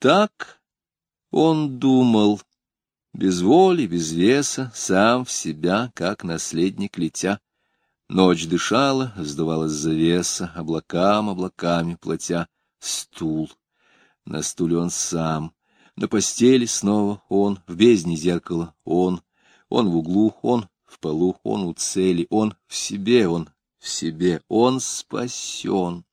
Так он думал, без воли, без веса, сам в себя, как наследник летя. Ночь дышала, сдувалась завеса, облакам облаками платя. Стул. На стуле он сам. На постели снова он, в бездне зеркала он. Он в углу, он в полу, он у цели, он в себе, он в себе, он спасен.